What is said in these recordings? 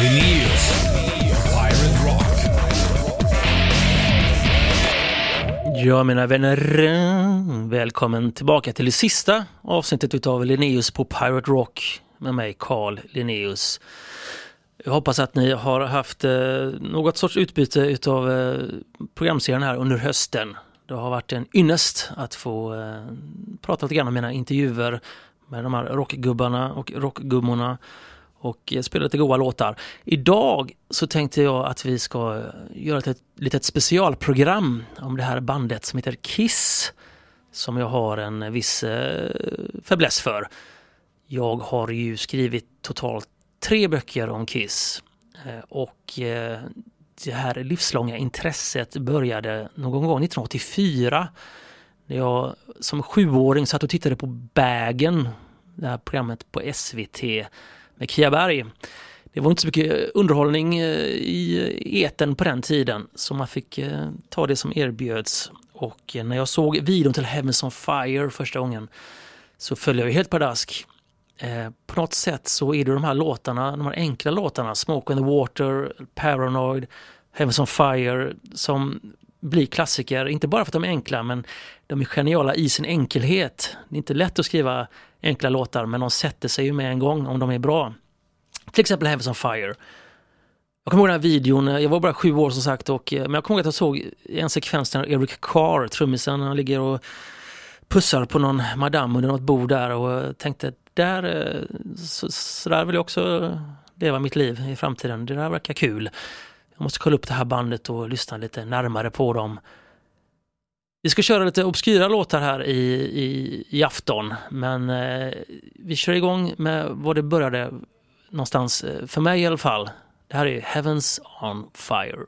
Linnaeus. Pirate Rock. Ja, mina vänner. Välkommen tillbaka till det sista avsnittet utav Linnaeus på Pirate Rock med mig, Carl Linnaeus. Jag hoppas att ni har haft eh, något sorts utbyte utav eh, programserien här under hösten. Det har varit en ynnest att få eh, prata lite grann om mina intervjuer med de här rockgubbarna och rockgummorna och spela lite goa låtar. Idag så tänkte jag att vi ska göra ett litet specialprogram om det här bandet som heter Kiss som jag har en viss eh, fäbless för. Jag har ju skrivit totalt tre böcker om Kiss eh, och eh, det här livslånga intresset började någon gång 1984 när jag som sjuåring satt och tittade på Bägen, det här programmet på SVT med Kia Berg. Det var inte så mycket underhållning eh, i eten på den tiden så man fick eh, ta det som erbjöds. Och eh, när jag såg videon till Heavens on Fire första gången så föll jag helt pladask. Eh, på något sätt så är det de här låtarna, de här enkla låtarna, Smoke on the Water, Paranoid, Heavens on Fire, som blir klassiker, inte bara för att de är enkla men de är geniala i sin enkelhet. Det är inte lätt att skriva enkla låtar men de sätter sig ju med en gång om de är bra. Till exempel Heavens on Fire. Jag kommer ihåg den här videon, jag var bara sju år som sagt, och, eh, men jag kommer ihåg att jag såg en sekvens där Eric Carr, trummisen, han ligger och pussar på någon madam under något bord där och tänkte där, eh, så, så där vill jag också leva mitt liv i framtiden. Det där verkar kul. Jag måste kolla upp det här bandet och lyssna lite närmare på dem. Vi ska köra lite obskyra låtar här i, i, i afton, men eh, vi kör igång med vad det började någonstans, eh, för mig i alla fall. Det här är Heavens on Fire.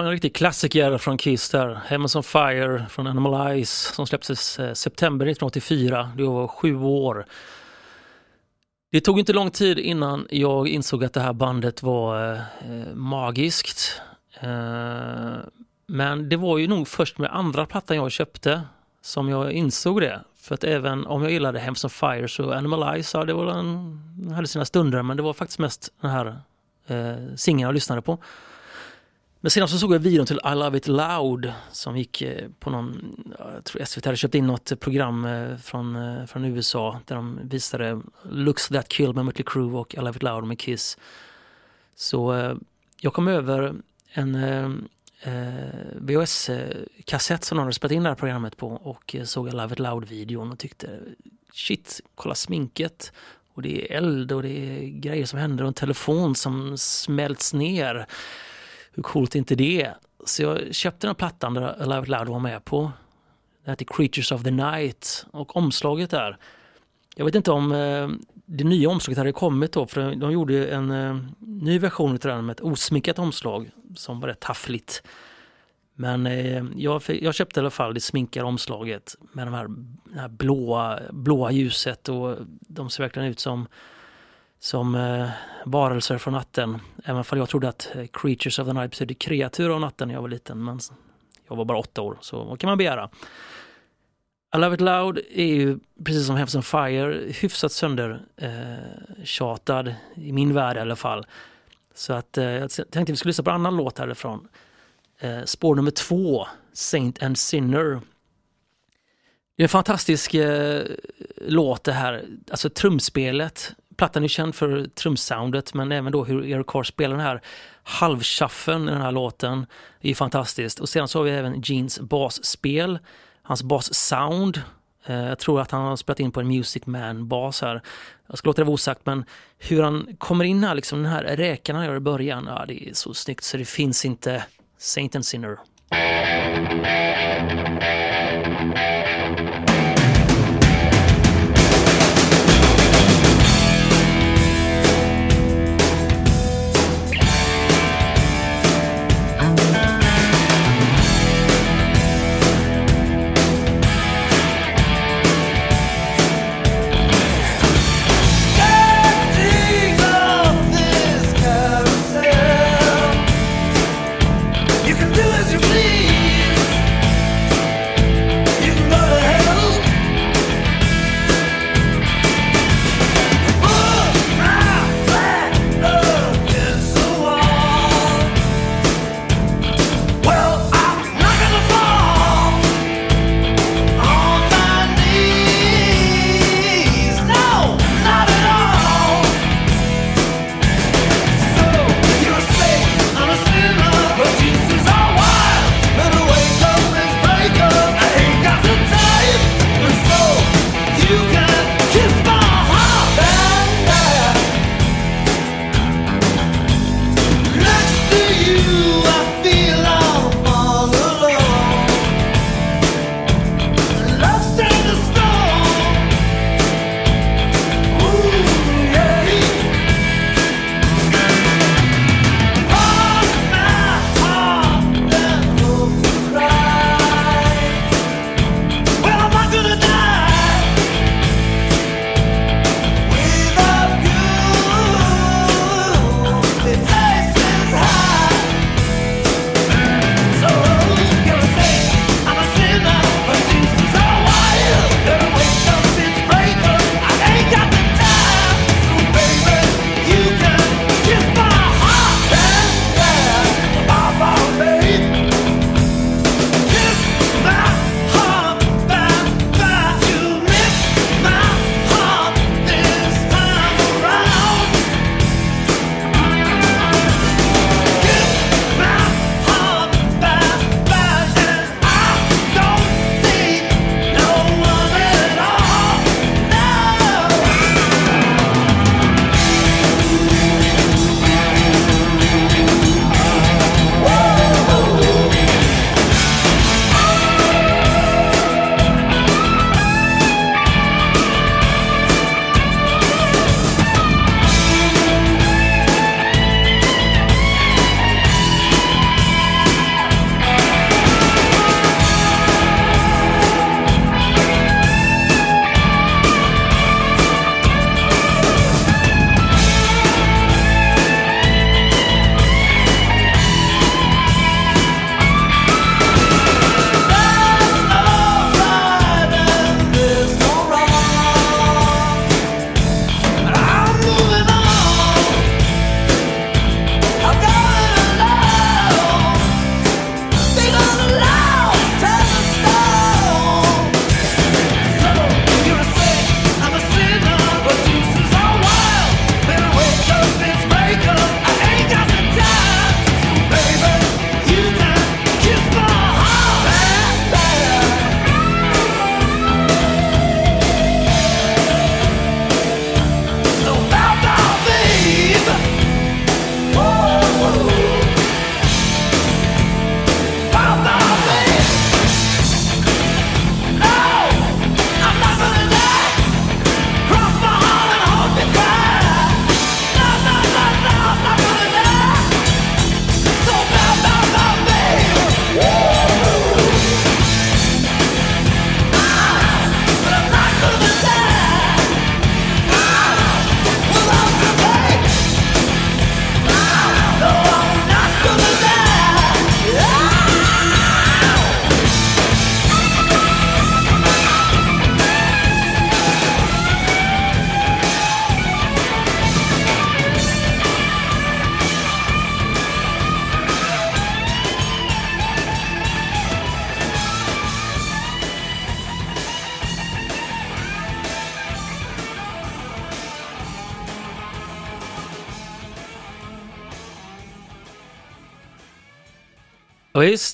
Ja, en riktig klassiker från Kiss där. Heavens on Fire från Animal Eyes som släpptes eh, september 1984. Det var sju år. Det tog inte lång tid innan jag insåg att det här bandet var eh, magiskt. Eh, men det var ju nog först med andra plattan jag köpte som jag insåg det. För att även om jag gillade Hems on Fire så Animal Eyes, ja, det var en, hade sina stunder men det var faktiskt mest den här eh, singeln jag lyssnade på. Men sedan så såg jag videon till I Love It Loud som gick eh, på någon, jag tror SVT hade köpt in något program eh, från, eh, från USA där de visade Looks That Kill med Mötley Crüe och I Love It Loud med Kiss. Så jag kom över en VHS-kassett som de hade spelat in det här programmet på och såg I Love It Loud-videon och tyckte shit, kolla sminket och det är eld och det är grejer som händer och en telefon som smälts ner hur coolt är inte det? Så jag köpte den här plattan där Alive Loud var med på. Det heter Creatures of the Night och omslaget där. Jag vet inte om eh, det nya omslaget hade kommit då för de gjorde en eh, ny version av den med ett osmickat omslag som var rätt taffligt. Men eh, jag, jag, köpte i alla fall det sminkade omslaget med de här, det här blåa, blåa ljuset och de ser verkligen ut som som eh, varelser från natten. Även om jag trodde att eh, Creatures of the Night betydde kreatur av natten när jag var liten. Men jag var bara åtta år, så vad kan man begära? I Love It Loud är ju precis som Heavens on Fire hyfsat söndertjatad, eh, i min värld i alla fall. Så att eh, jag tänkte att vi skulle lyssna på en annan låt härifrån. Eh, spår nummer två, Saint and Sinner. Det är en fantastisk eh, låt det här, alltså trumspelet plattan är känd för trumsoundet men även då hur Eric Carr spelar den här halvchaffen i den här låten är fantastiskt. Och sedan så har vi även Jeans basspel, hans bassound. Eh, jag tror att han har spelat in på en Music Man-bas här. Jag ska låta det vara osagt men hur han kommer in här, liksom den här räkan han gör i början, ja det är så snyggt så det finns inte Saint and Sinner.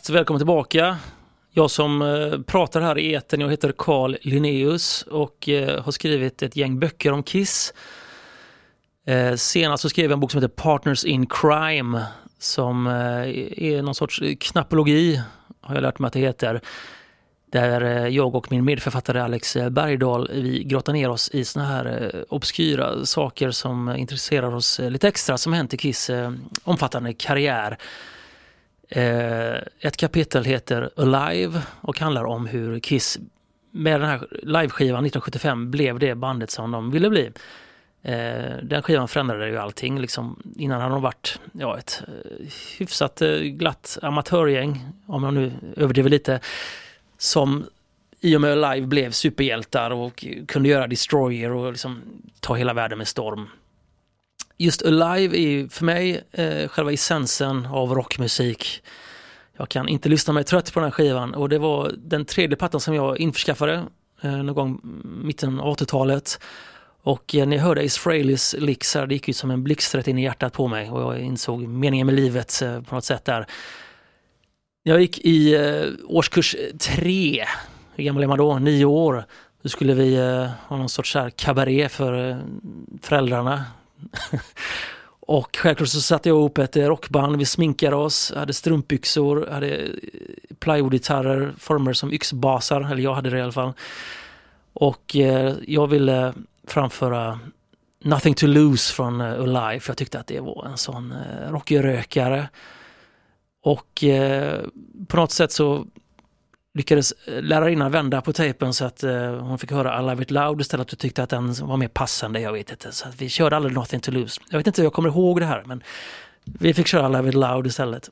Visst, välkommen tillbaka. Jag som eh, pratar här i eten, jag heter Carl Linnaeus och eh, har skrivit ett gäng böcker om Kiss. Eh, senast så skrev jag en bok som heter Partners in Crime som är någon sorts knappologi, har jag lärt mig att det heter. Där jag och min medförfattare Alex Bergdahl, vi grottar ner oss i såna här obskyra saker som intresserar oss lite extra som hänt i Kiss omfattande karriär. Eh, ett kapitel heter Alive och handlar om hur Kiss med den här liveskivan 1975 blev det bandet som de ville bli. Eh, den skivan förändrade ju allting. Liksom, innan hade de varit ja, ett eh, hyfsat glatt amatörgäng, om jag nu överdriver lite, som i och med Alive blev superhjältar och kunde göra Destroyer och liksom ta hela världen med storm just Alive är för mig eh, själva essensen av rockmusik. Jag kan inte lyssna mig trött på den här skivan och det var den tredje plattan som jag införskaffade eh, någon gång mitten av 80-talet. Och eh, när jag hörde Ace Fraileys licks det gick ut som en blixträtt in i hjärtat på mig och jag insåg meningen med livet eh, på något sätt där. Jag gick i eh, årskurs tre, hur gammal är man då? Nio år. Då skulle vi eh, ha någon sorts här kabaré för eh, föräldrarna och självklart så satte jag ihop ett rockband, vi sminkade oss, hade strumpbyxor, hade eh, plywoodgitarrer, former som yxbasar, eller jag hade det i alla fall. Och eh, jag ville framföra Nothing to lose från uh, Alive, för jag tyckte att det var en sån eh, uh, rockrökare. Och eh, på något sätt så lyckades eh, lärarinnan vända på tejpen så att eh, hon fick höra I Love It Loud istället och tyckte att den var mer passande. Jag vet inte. Så att vi körde aldrig Nothing To Lose. Jag vet inte hur jag kommer ihåg det här men vi fick köra I Love It Loud istället.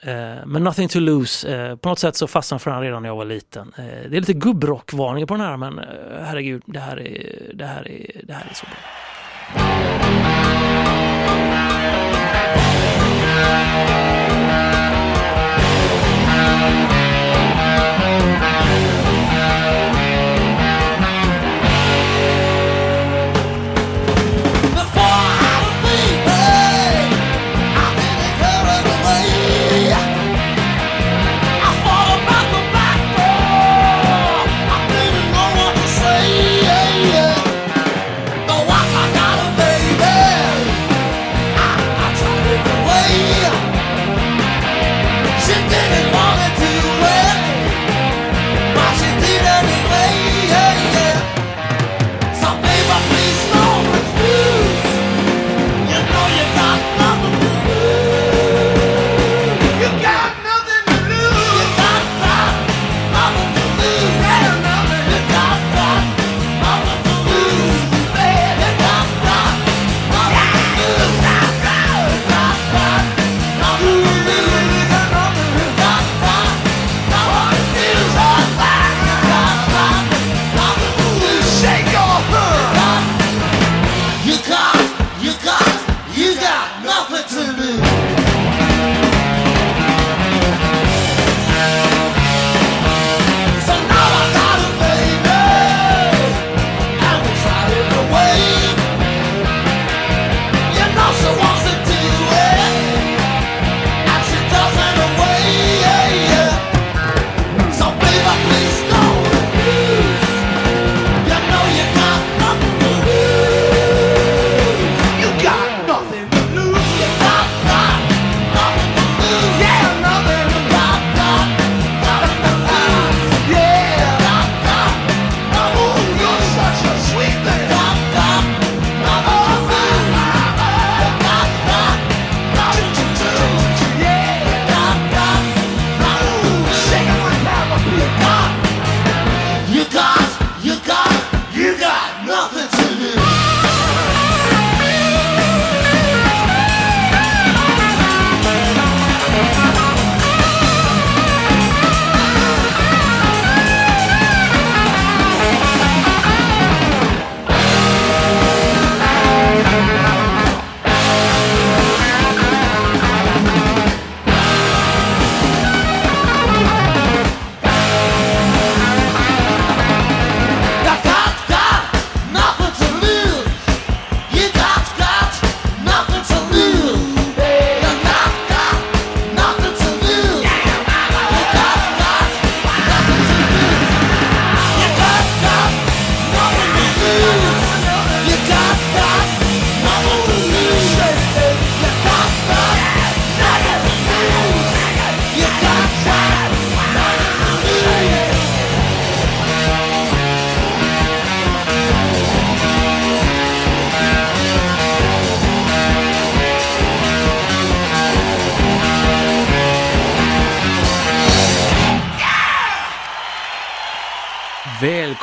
Eh, men Nothing To Lose, på något sätt så fastnade för den redan när jag var liten. det är lite gubbrockvarning på den här men herregud, det här är, det här är, det här är så bra. She Thank you.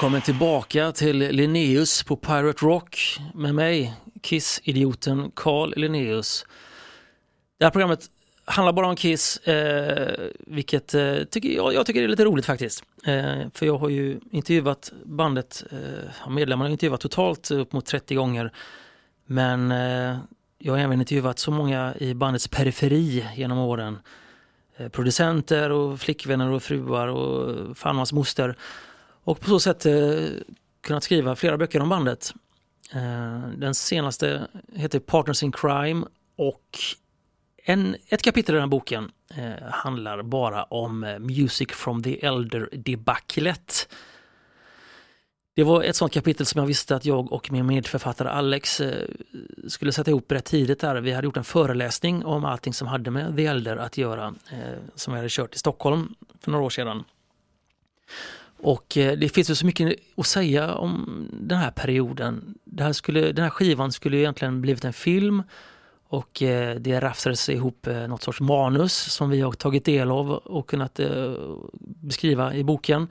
Välkommen tillbaka till Linneus på Pirate Rock med mig, Kiss-idioten Carl Linneus. Det här programmet handlar bara om Kiss, eh, vilket eh, tycker jag, jag, tycker är lite roligt faktiskt. Eh, för jag har ju intervjuat bandet, eh, medlemmarna har intervjuat totalt upp mot 30 gånger. Men eh, jag har även intervjuat så många i bandets periferi genom åren. Eh, producenter och flickvänner och fruar och fan hans moster. Och på så sätt eh, kunnat skriva flera böcker om bandet. Eh, den senaste heter Partners in Crime och en, ett kapitel i den här boken eh, handlar bara om eh, Music from the Elder debaclet. Det var ett sånt kapitel som jag visste att jag och min medförfattare Alex eh, skulle sätta ihop rätt tidigt. Där. Vi hade gjort en föreläsning om allting som hade med The Elder att göra eh, som vi hade kört i Stockholm för några år sedan. Och eh, det finns ju så mycket att säga om den här perioden. Det här skulle, den här skivan skulle egentligen blivit en film och eh, det rafsades ihop eh, något sorts manus som vi har tagit del av och kunnat beskriva i boken.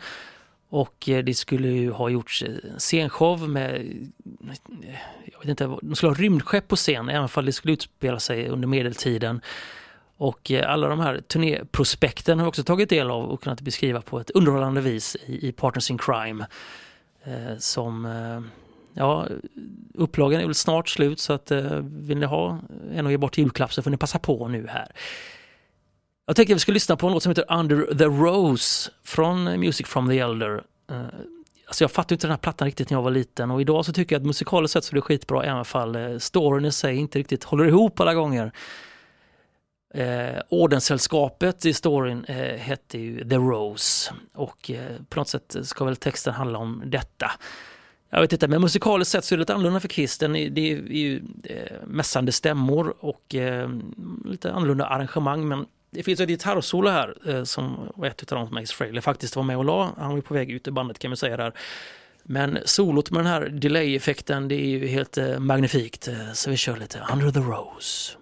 Och det skulle ju ha gjorts scenshow med, jag vet inte, de skulle ha rymdskepp på scen även om det skulle utspela sig under medeltiden. Och eh, alla de här turnéprospekten har vi också tagit del av och kunnat beskriva på ett underhållande vis i, i Partners in Crime. Eh, som, eh, ja, upplagan är väl snart slut så att eh, vill ni ha en att ge bort julklapp så får ni passa på nu här. Jag tänkte att vi skulle lyssna på en låt som heter Under the Rose från Music from the Elder. Eh, alltså jag fattade inte den här plattan riktigt när jag var liten och idag så tycker jag att musikaliskt sett så är det skitbra även fall eh, storyn i sig inte riktigt håller ihop alla gånger. Eh, Ordenssällskapet i storyn eh, hette ju The Rose och eh, på något sätt ska väl texten handla om detta. Jag vet inte, men musikaliskt sett så är det lite annorlunda för Kiss. Den är, det är ju eh, mässande stämmor och eh, lite annorlunda arrangemang. Men det finns ett gitarrsolo här eh, som var ett av de som Max Frehley faktiskt var med och la. Han var på väg ut ur bandet kan man säga där. Men solot med den här delay-effekten det är ju helt eh, magnifikt. Eh, så vi kör lite Under the Rose.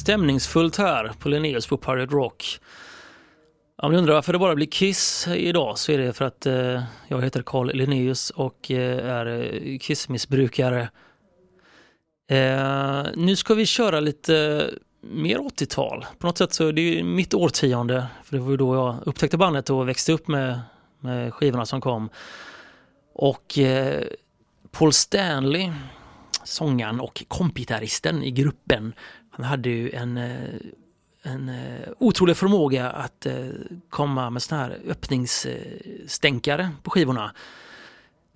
stämningsfullt här på Linnaeus på Pirate Rock. Om ni undrar varför det bara blir Kiss idag så är det för att eh, jag heter Carl Linnaeus och eh, är eh, Kiss-missbrukare. Eh, nu ska vi köra lite mer 80-tal. På något sätt så är det ju mitt årtionde, för det var ju då jag upptäckte bandet och växte upp med, med skivorna som kom. Och eh, Paul Stanley, sångaren och kompgitarristen i gruppen, han hade ju en, eh, en eh, otrolig förmåga att eh, komma med såna här öppningsstänkare på skivorna.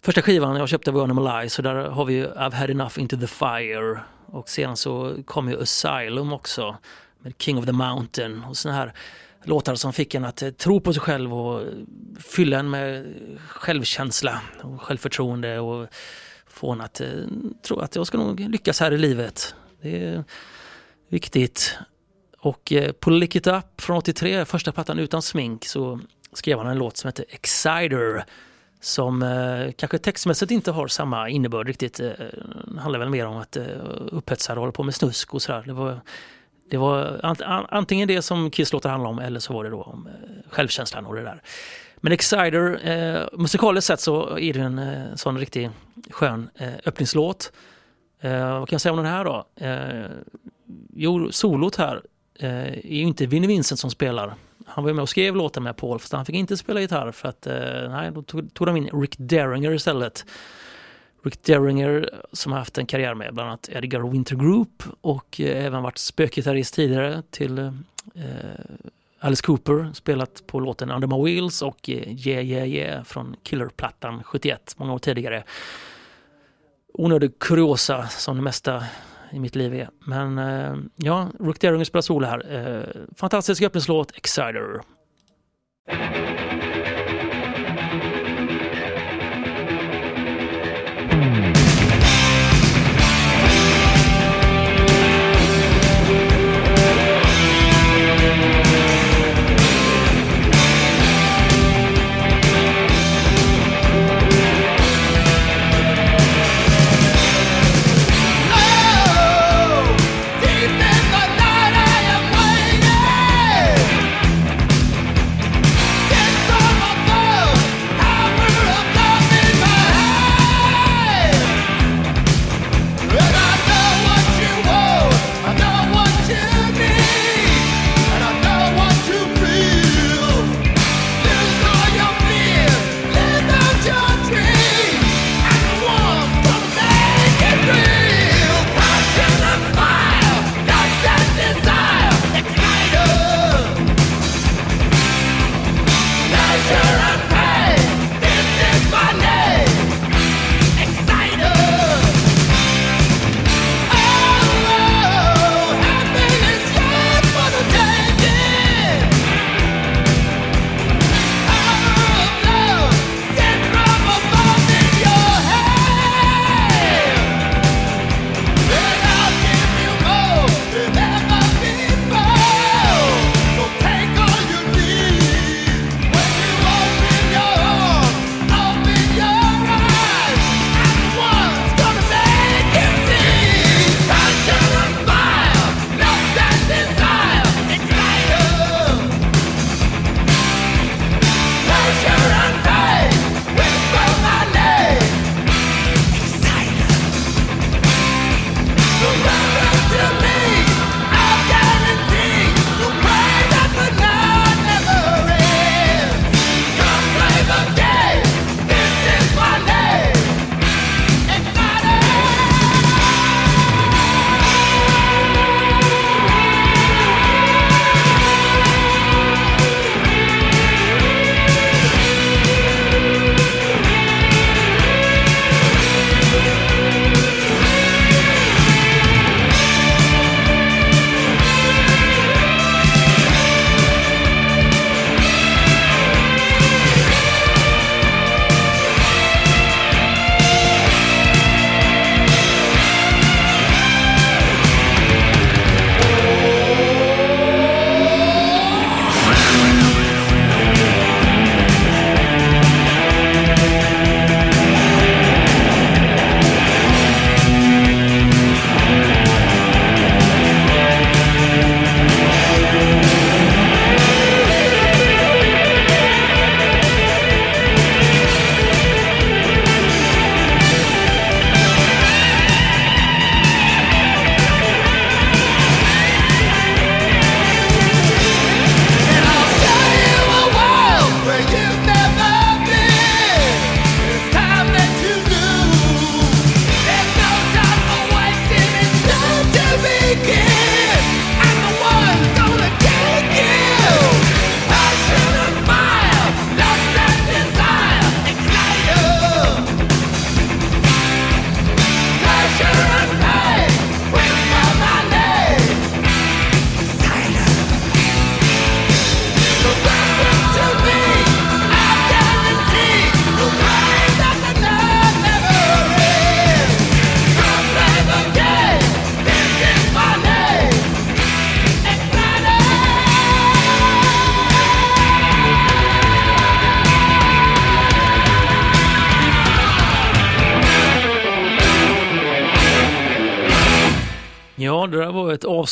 Första skivan jag köpte var Animal Eyes så där har vi ju I've had enough into the fire och sedan så kom ju Asylum också med King of the Mountain och såna här låtar som fick en att tro på sig själv och fylla en med självkänsla och självförtroende och få en att tro att jag ska nog lyckas här i livet. Det är viktigt. Och eh, på Lick It Up från 83, första plattan utan smink, så skrev han en låt som heter Exciter som eh, kanske textmässigt inte har samma innebörd riktigt. Eh, handlar väl mer om att eh, upphetsare håller på med snusk och sådär. Det var, det var an, an, antingen det som Kiss låtar handla om eller så var det då om eh, självkänslan och det där. Men Exciter, eh, musikaliskt sett så är det en eh, sån riktig skön eh, öppningslåt. Eh, vad kan jag säga om den här då? Eh, Jo, solot här eh, är ju inte Vinnie Vincent som spelar han var med och skrev låten med Paul fast han fick inte spela gitarr för att eh, nej, då tog, tog de in Rick Derringer istället. Rick Derringer som har haft en karriär med bland annat Edgar Winter Group och eh, även varit spökgitarrist tidigare till eh, Alice Cooper, spelat på låten Under My Wheels och eh, Yeah Yeah Yeah från Killer-plattan 71, många år tidigare. Onödig kuriosa som det mesta i mitt liv är. Men eh, ja, Rook Derringer spelar solo här. Eh, fantastisk öppningslåt, Exciter.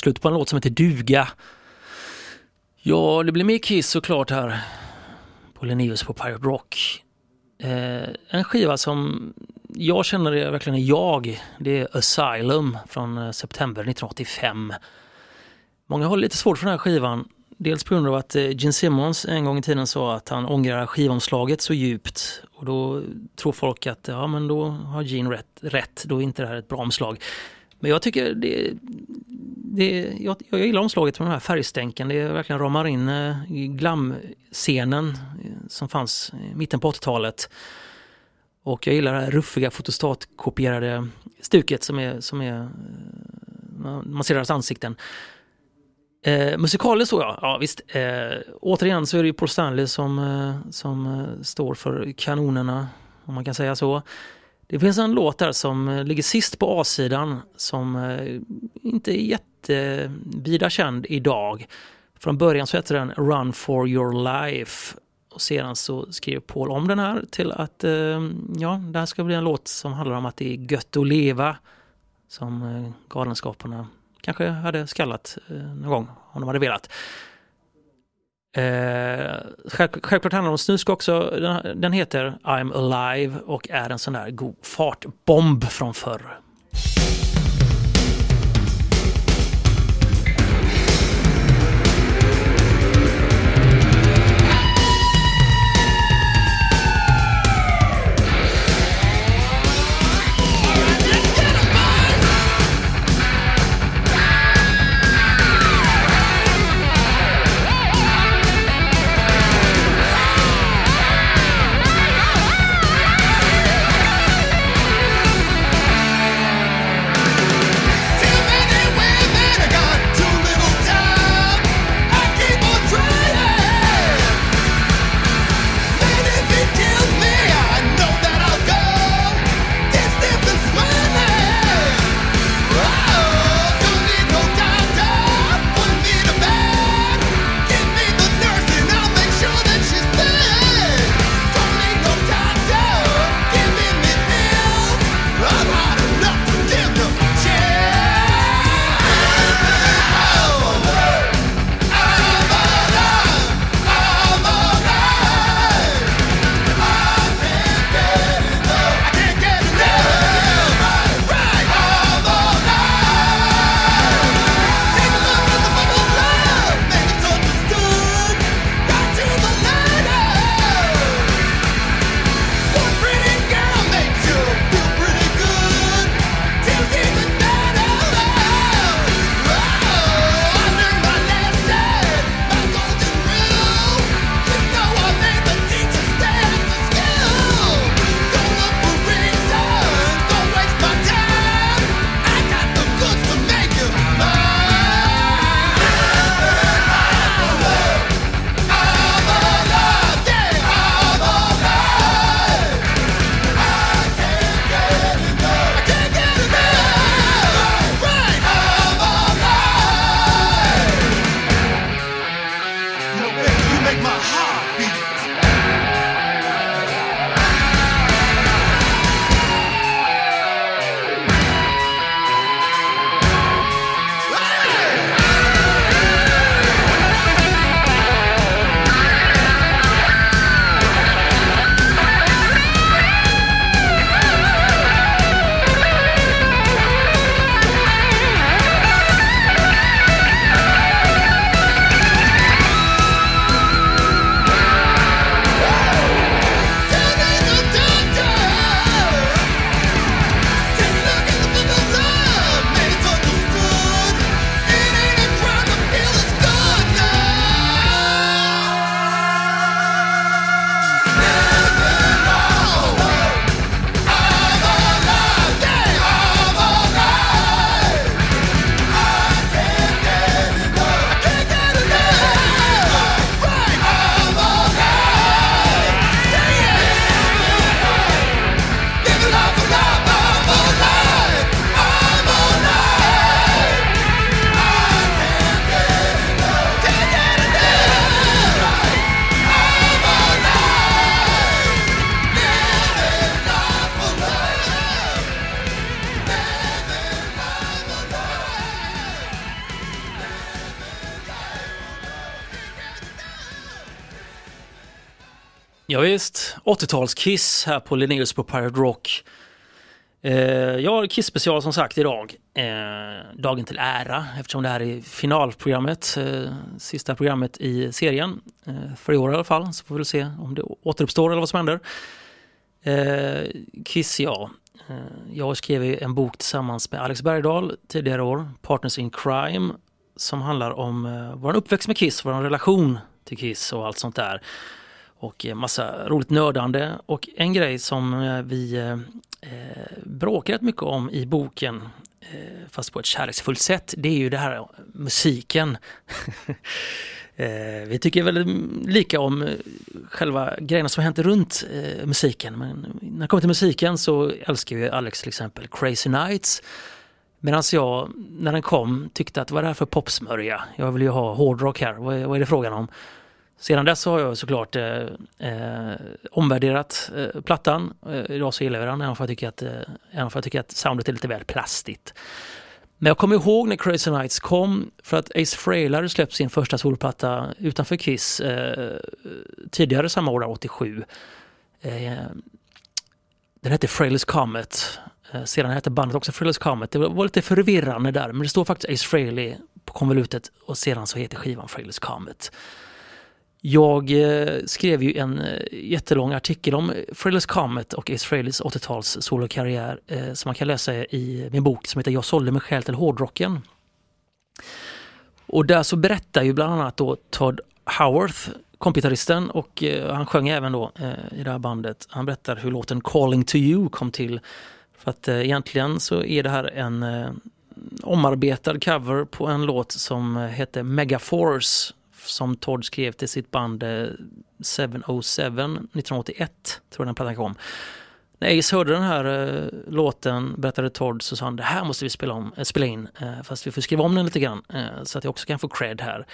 Slutet på en låt som heter Duga. Ja, det blir mer Kiss såklart här på Linnaeus på Pirate Rock. Eh, en skiva som jag känner är verkligen är jag. Det är Asylum från eh, september 1985. Många har lite svårt för den här skivan. Dels på grund av att eh, Gene Simmons en gång i tiden sa att han ångrar skivomslaget så djupt. Och då tror folk att ja, men då har Gene rätt, rätt, då är inte det här ett bra omslag. Men jag tycker det, det jag, jag gillar omslaget med de här färgstänken. Det verkligen ramar in eh, glamscenen eh, som fanns i mitten på 80-talet. Och jag gillar det här ruffiga fotostatkopierade stuket som är, som är eh, man ser deras ansikten. Eh, musikaliskt så ja, ja visst. Eh, återigen så är det ju Paul Stanley som, eh, som eh, står för kanonerna, om man kan säga så. Det finns en låt där som eh, ligger sist på A-sidan som eh, inte är jätte... Eh, vida känd idag. Från början så hette den Run for your life. Och sedan så skrev Paul om den här till att eh, ja, det här ska bli en låt som handlar om att det är gött att leva. Som eh, Galenskaparna kanske hade skallat eh, någon gång om de hade velat. Eh, självklart handlar det om snusk också. Den, den heter I'm Alive och är en sån där god fartbomb från förr. 80-tals-Kiss här på Linnaeus på Pirate Rock. Eh, jag har Kiss-special som sagt idag. Eh, dagen till ära eftersom det här är finalprogrammet. Eh, sista programmet i serien. Eh, för i år i alla fall. Så får vi väl se om det återuppstår eller vad som händer. Eh, Kiss, ja. Eh, jag skrev en bok tillsammans med Alex Bergdahl tidigare år, Partners in Crime, som handlar om eh, vår uppväxt med Kiss, vår relation till Kiss och allt sånt där och eh, massa roligt nördande. Och en grej som eh, vi eh, eh, bråkar rätt mycket om i boken, eh, fast på ett kärleksfullt sätt, det är ju det här musiken. eh, vi tycker väldigt lika om själva grejerna som hänt runt eh, musiken. Men när det kommer till musiken så älskar ju Alex till exempel Crazy Nights. Medan jag, när den kom, tyckte att vad är det här för popsmörja? Jag vill ju ha hårdrock här, vad är, vad är det frågan om? Sedan dess har jag såklart eh, eh, omvärderat eh, plattan. Eh, idag så gillar jag den, även för jag tycker att, eh, även för jag tycker att soundet är lite väl plastigt. Men jag kommer ihåg när Crazy Nights kom, för att Ace Frehley hade släppt sin första solplatta utanför Kiss eh, tidigare samma år, 87. Eh, den hette Frehley's Comet. Eh, sedan hette bandet också Frehley's Comet. Det var lite förvirrande där, men det står faktiskt Ace Frehley på konvolutet och sedan så heter skivan Frehley's Comet. Jag eh, skrev ju en eh, jättelång artikel om Frehley's Comet och Ace Frehleys 80-tals solokarriär eh, som man kan läsa i min bok som heter Jag sålde mig själv till hårdrocken. Och där så berättar ju bland annat då Todd Howarth, kompitaristen och han sjöng även då i det här bandet. Han berättar hur låten Calling to you kom till. För att egentligen så är det här en omarbetad cover på en låt som heter Megaforce som Todd skrev till sitt band eh, 707 1981, tror jag den plattan kom. När Ace hörde den här eh, låten, berättade Todd, så sa han det här måste vi spela, om, eh, spela in, eh, fast vi får skriva om den lite grann eh, så att jag också kan få cred här.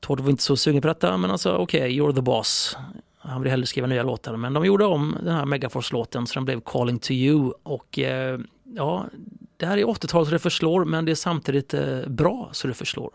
Todd var inte så sugen på detta, men han sa okej, okay, you're the boss. Han ville hellre skriva nya låtar, men de gjorde om den här Megaforce-låten så den blev Calling to you och eh, ja, det här är 80-tal så det förslår, men det är samtidigt bra så det förslår.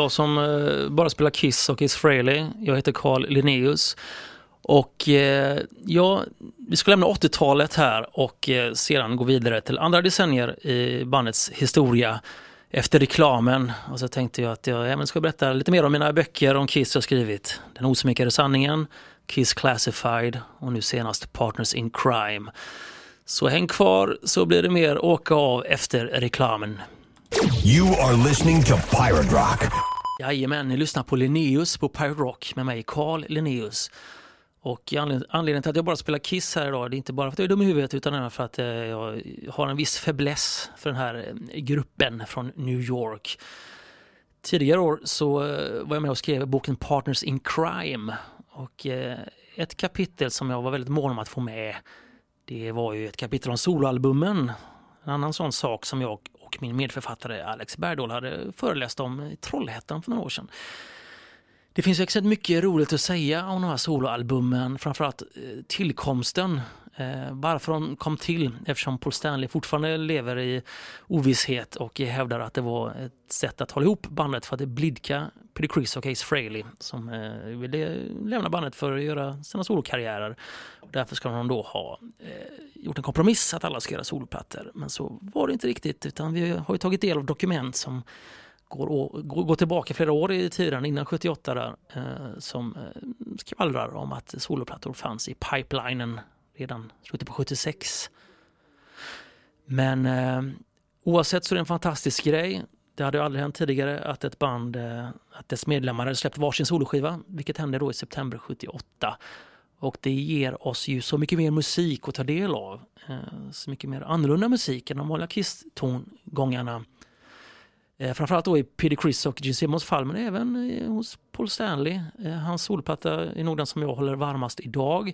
Jag som eh, bara spelar Kiss och Kiss Frehley. Jag heter Carl Linnaeus. Och eh, ja, vi ska lämna 80-talet här och eh, sedan gå vidare till andra decennier i bandets historia efter reklamen. Och så tänkte jag att jag även ska berätta lite mer om mina böcker om Kiss jag skrivit. Den osminkade sanningen, Kiss Classified och nu senast Partners in Crime. Så häng kvar så blir det mer åka av efter reklamen. You are listening to Pirate Rock. Jajamän, ni lyssnar på Linnaeus på Pirate Rock med mig, Carl Linnaeus. Och anledningen till att jag bara spelar Kiss här idag, det är inte bara för att jag är dum i huvudet utan även för att eh, jag har en viss fäbless för den här eh, gruppen från New York. Tidigare år så eh, var jag med och skrev boken Partners in Crime. Och eh, ett kapitel som jag var väldigt mån om att få med, det var ju ett kapitel om soloalbumen. En annan sån sak som jag och min medförfattare Alex Bergdahl hade föreläst om i Trollhättan för några år sedan. Det finns exakt mycket roligt att säga om de här soloalbumen, framförallt eh, tillkomsten. Eh, varför de kom till eftersom Paul Stanley fortfarande lever i ovisshet och hävdar att det var ett sätt att hålla ihop bandet för att blidka Peter Criss och Ace Frehley som eh, ville lämna bandet för att göra sina solokarriärer. Därför ska de då ha eh, gjort en kompromiss att alla ska göra soloplattor. Men så var det inte riktigt utan vi har ju tagit del av dokument som går, går, går tillbaka flera år i tiden, innan 78 där, eh, som eh, skvallrar om att soloplattor fanns i pipelinen redan slutet på 76. Men eh, oavsett så är det en fantastisk grej. Det hade aldrig hänt tidigare att ett band, eh, att dess medlemmar hade släppt varsin soloskiva, vilket hände då i september 78. Och det ger oss ju så mycket mer musik att ta del av. Eh, så mycket mer annorlunda musik än de vanliga Kiss-tongångarna. Eh, framförallt då i Peter Criss och Gene Simmons fall, men även eh, hos Paul Stanley. Eh, hans solplatta är nog den som jag håller varmast idag.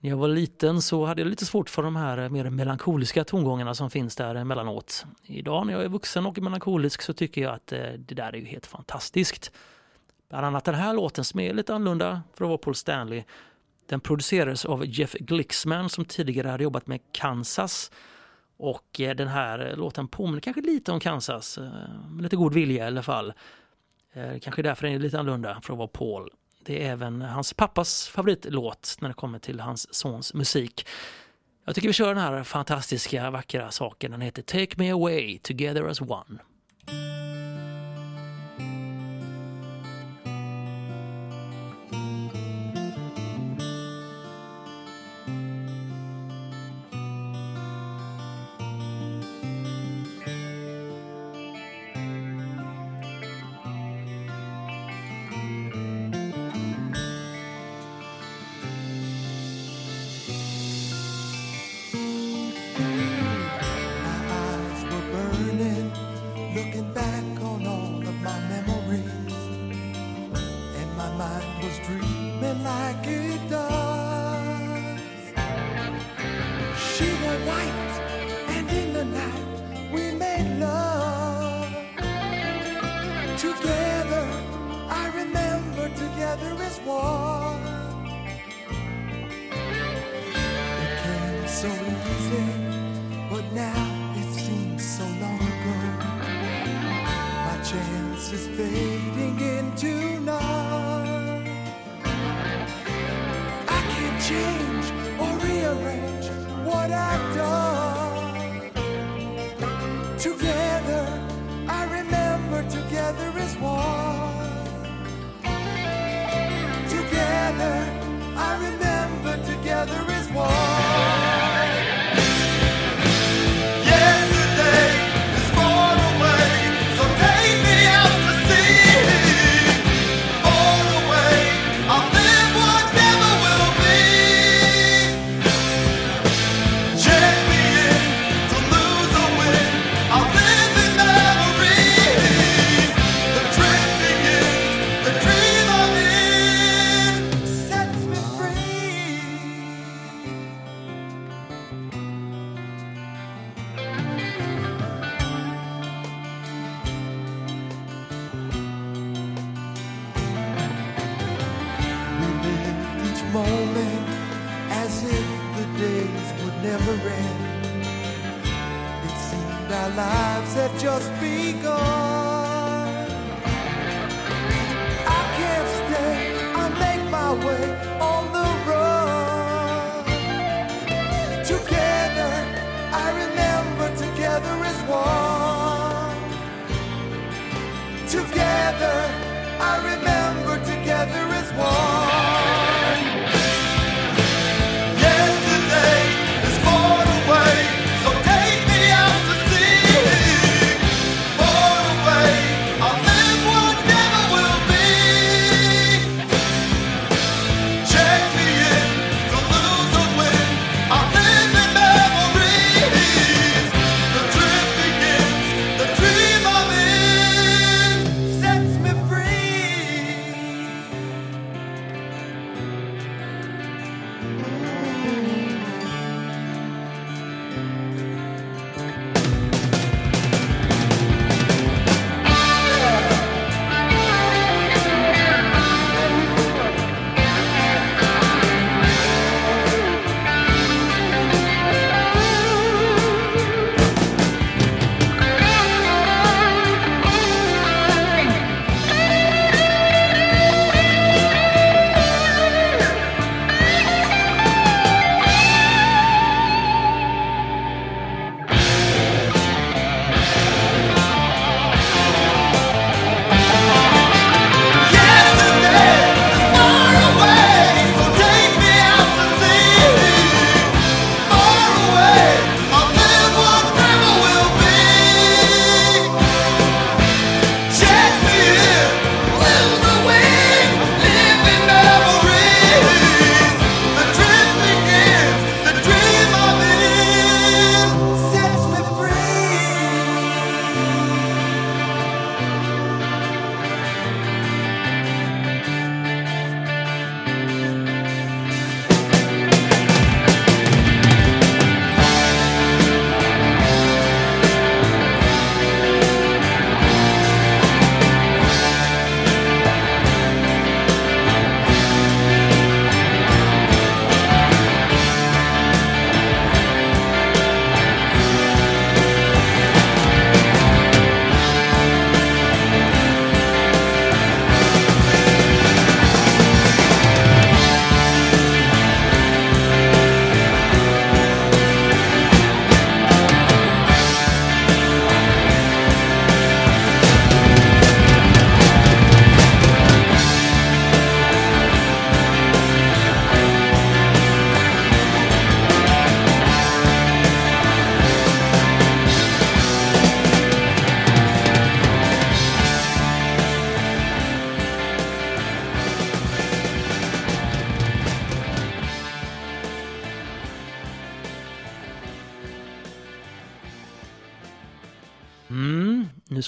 När jag var liten så hade jag lite svårt för de här eh, mer melankoliska tongångarna som finns där eh, emellanåt. Idag när jag är vuxen och melankolisk så tycker jag att eh, det där är ju helt fantastiskt. Bland annat den här låten som är lite annorlunda för att vara Paul Stanley. Den producerades av Jeff Glixman som tidigare hade jobbat med Kansas och den här låten påminner kanske lite om Kansas, med lite god vilja i alla fall. Kanske därför är den lite annorlunda för att vara Paul. Det är även hans pappas favoritlåt när det kommer till hans sons musik. Jag tycker vi kör den här fantastiska vackra saken. Den heter Take Me Away Together As One.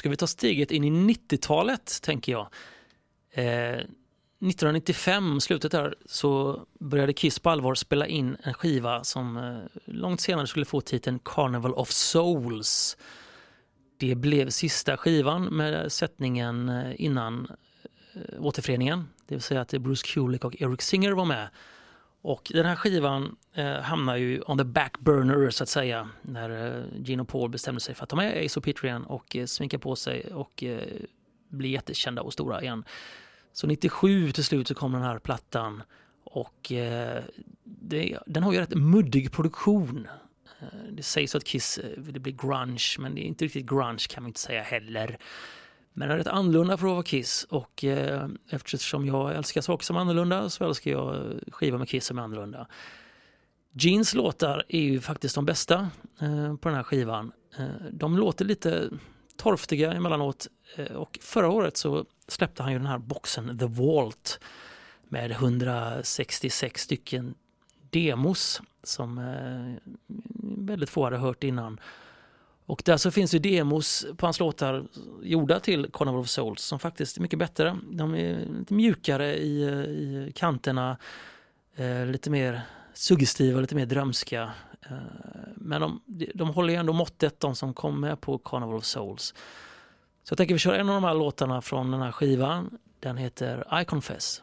Ska vi ta steget in i 90-talet, tänker jag. Eh, 1995, slutet där, så började Kiss på allvar spela in en skiva som eh, långt senare skulle få titeln Carnival of Souls. Det blev sista skivan med sättningen eh, innan eh, återföreningen. Det vill säga att Bruce Kulick och Eric Singer var med. Och den här skivan eh, hamnar ju on the back burner så att säga när eh, Gene och Paul bestämde sig för att ta med Ace och Peter igen och eh, sminka på sig och eh, bli jättekända och stora igen. Så 97 till slut så kom den här plattan och eh, det, den har ju rätt muddig produktion. Eh, det sägs att Kiss eh, ville bli grunge men det är inte riktigt grunge kan man inte säga heller. Men den är rätt annorlunda för att vara Kiss och eh, eftersom jag älskar saker som är annorlunda så älskar jag skivor med Kiss som är annorlunda. Jeans låtar är ju faktiskt de bästa eh, på den här skivan. Eh, de låter lite torftiga emellanåt eh, och förra året så släppte han ju den här boxen The Vault med 166 stycken demos som eh, väldigt få hade hört innan. Och där så finns ju demos på hans låtar gjorda till Carnival of Souls som faktiskt är mycket bättre. De är lite mjukare i, i kanterna, eh, lite mer suggestiva, lite mer drömska. Eh, men de, de håller ju ändå måttet, de som kom med på Carnival of Souls. Så jag tänker vi kör en av de här låtarna från den här skivan. Den heter I Confess.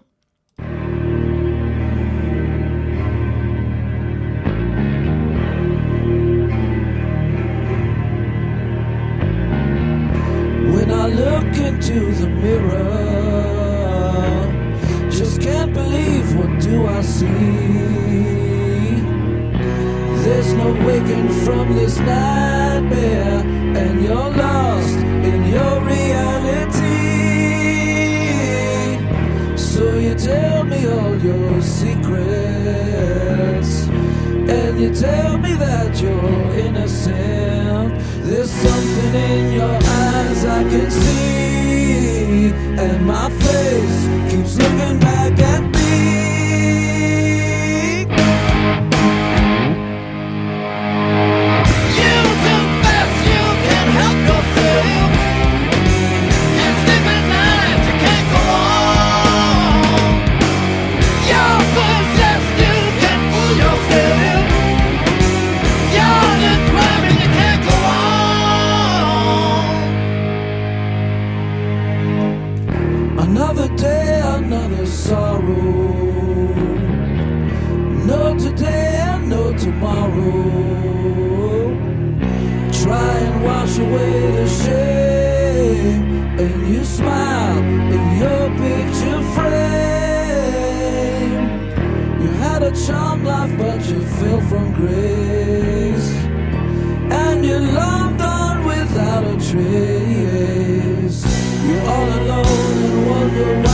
into the mirror. Just can't believe what do I see. There's no waking from this nightmare, and you're lost in your reality. So you tell me all your secrets, and you tell me that you're innocent. There's something in your eyes I can see, and my face keeps looking back at me. Away the shame, and you smile in your picture frame. You had a charmed life, but you fell from grace, and you loved on without a trace. You're all alone and wonder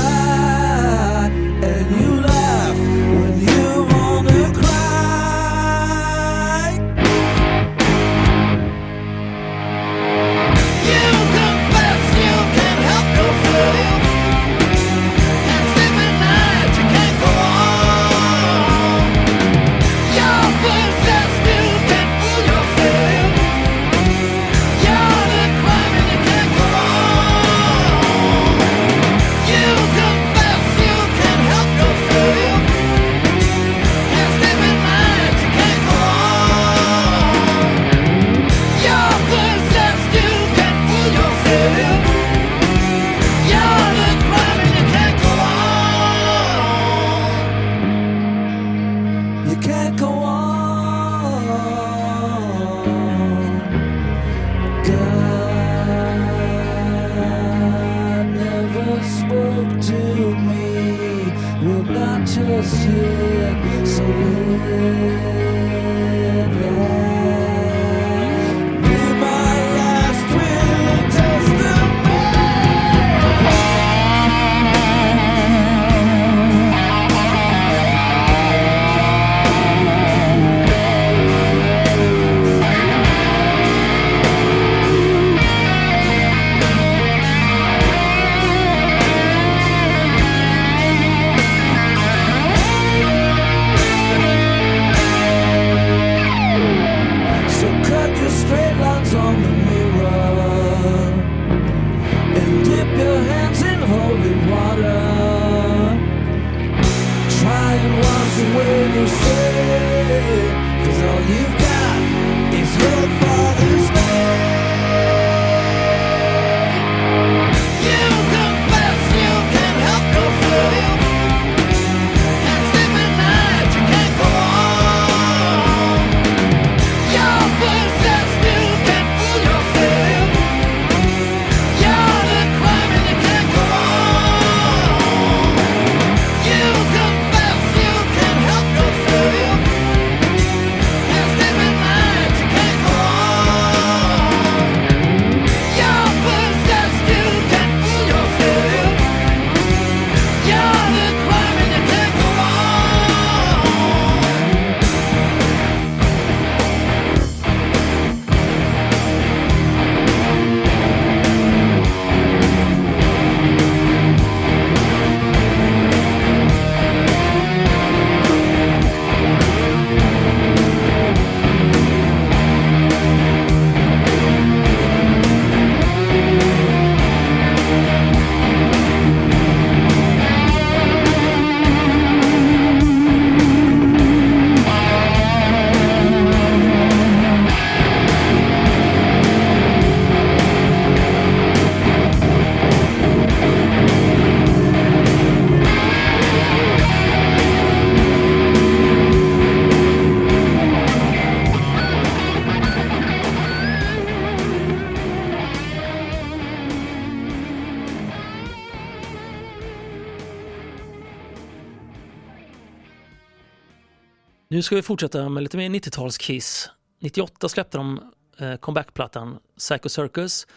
ska vi fortsätta med lite mer 90-tals-Kiss. 98 släppte de eh, comebackplattan Psycho Circus.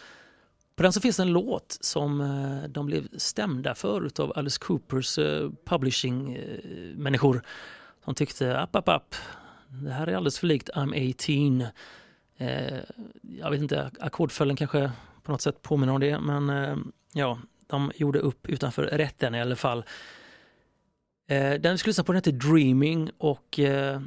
På den så finns det en låt som eh, de blev stämda för av Alice Coopers eh, publishing-människor. De tyckte app, app, app. Det här är alldeles för likt I'm 18. Jag vet inte, ackordföljden kanske på något sätt påminner om det, men ja, de gjorde upp utanför rätten i alla fall. Eh, den vi ska lyssna på den heter Dreaming och eh,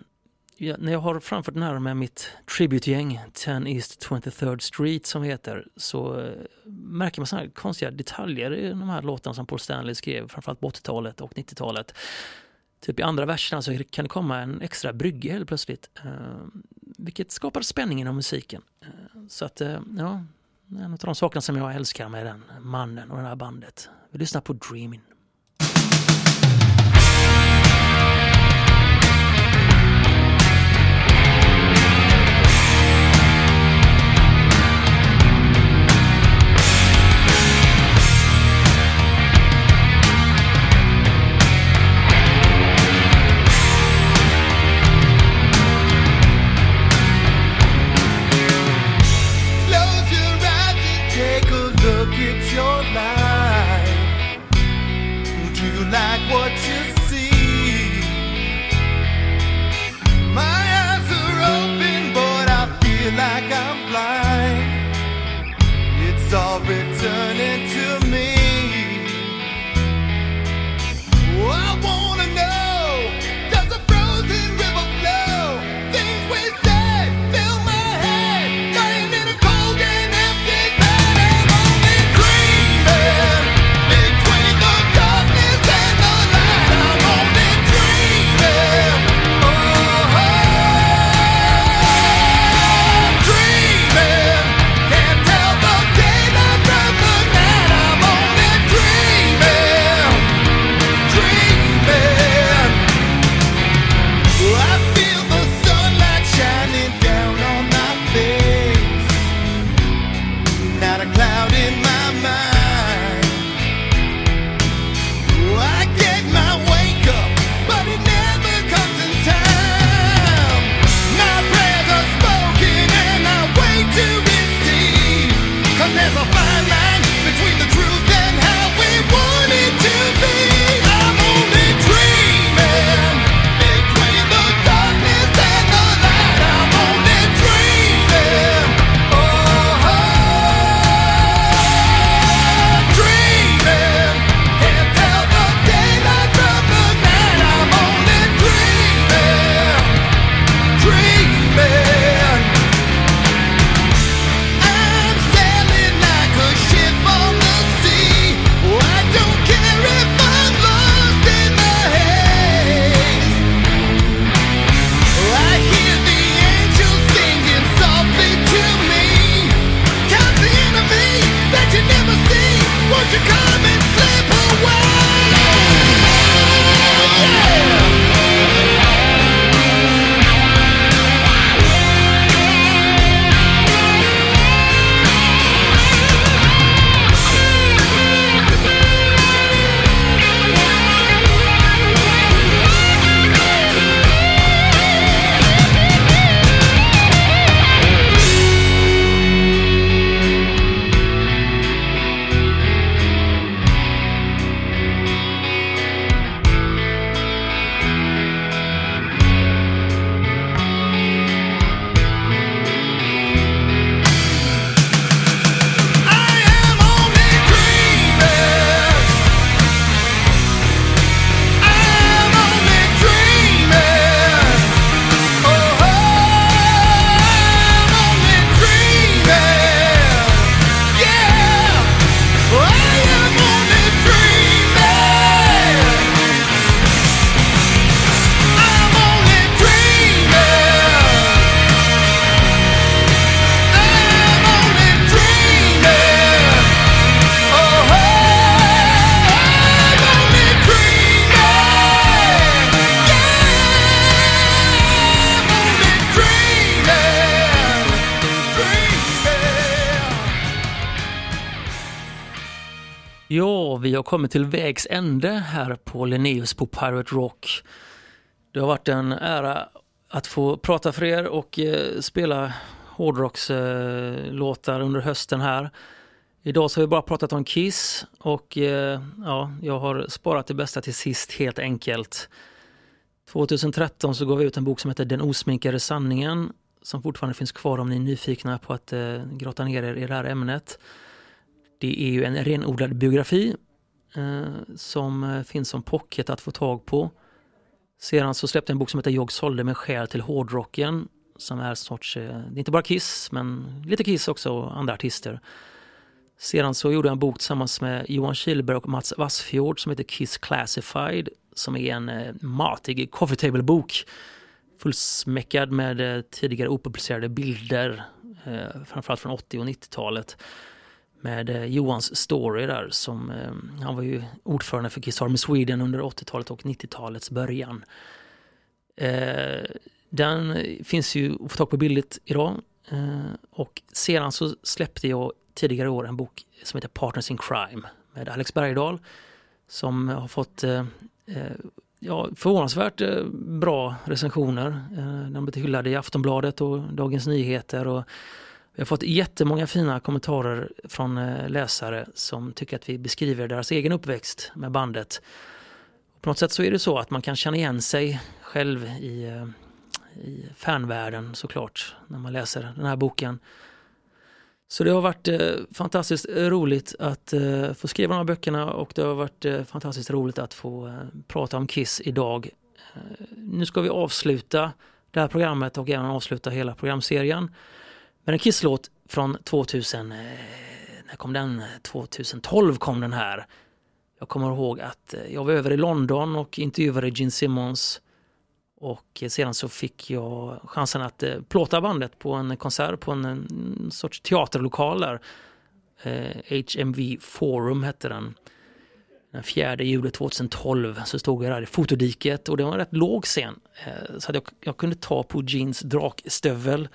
ja, när jag har framfört den här med mitt tributgäng 10 East 23rd Street som heter så eh, märker man sådana här konstiga detaljer i de här låtarna som Paul Stanley skrev framförallt på 80-talet och 90-talet. Typ i andra verserna så kan det komma en extra brygga helt plötsligt. Eh, vilket skapar spänning inom musiken. Eh, så att, eh, ja, en av de sakerna som jag älskar med den mannen och det här bandet. Vi lyssnar på Dreaming. Kommit till vägs ände här på Linnaeus på Pirate Rock. Det har varit en ära att få prata för er och eh, spela hårdrockslåtar under hösten här. Idag så har vi bara pratat om Kiss och eh, ja, jag har sparat det bästa till sist helt enkelt. 2013 så gav vi ut en bok som heter Den osminkade sanningen som fortfarande finns kvar om ni är nyfikna på att eh, grotta ner er i det här ämnet. Det är ju en renodlad biografi eh, som eh, finns som pocket att få tag på. Sedan så släppte jag en bok som heter Jag sålde min själ till hårdrocken som är sorts, eh, det är inte bara Kiss men lite Kiss också och andra artister. Sedan så gjorde jag en bok tillsammans med Johan Kihlberg och Mats Wassfjord som heter Kiss Classified som är en eh, matig coffee table-bok fullsmäckad med tidigare opublicerade bilder framförallt från 80 och 90-talet med eh, Johans story där som eh, han var ju ordförande för Kiss Army Sweden under 80-talet och 90-talets början. Eh, den finns ju att få tag på billigt idag och sedan så släppte jag tidigare i år en bok som heter Partners in Crime med Alex Bergdahl som har fått ja, förvånansvärt bra recensioner. Eh, den blev hyllade i Aftonbladet och Dagens Nyheter. Och vi har fått jättemånga fina kommentarer från eh, läsare som tycker att vi beskriver deras egen uppväxt med bandet. På något sätt så är det så att man kan känna igen sig själv i, eh, i fanvärlden såklart när man läser den här boken. Så det har varit eh, fantastiskt roligt att eh, få skriva de här böckerna och det har varit eh, fantastiskt roligt att få eh, prata om Kiss idag. Eh, nu ska vi avsluta det här programmet och även avsluta hela programserien men en Kiss-låt från 2000. Eh, när kom den? 2012 kom den här. Jag kommer ihåg att eh, jag var över i London och intervjuade Gene Simmons och eh, sedan så fick jag chansen att plåta bandet på en konsert på en, sorts teaterlokal där. HMV Forum hette den. Den 4 juli 2012 så stod jag där i fotodiket och det var en rätt låg scen. Så att jag, jag kunde ta på Jeans drakstövel.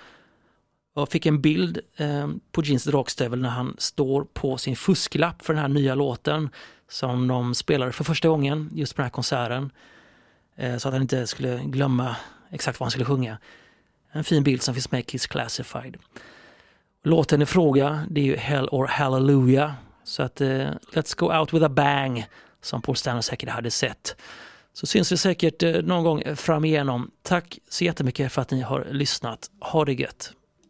Jag fick en bild eh, på Jeans drakstövel när han står på sin fusklapp för den här nya låten som de spelade för första gången just på den här konserten. Eh, så att han inte skulle glömma exakt vad han skulle sjunga. En fin bild som finns med i Kiss Classified. Låten i fråga det är ju Hell or Hallelujah. Så att eh, Let's Go Out With A Bang som Paul Stanley säkert hade sett. Så syns vi säkert eh, någon gång fram igenom. Tack så jättemycket för att ni har lyssnat. Ha det gött!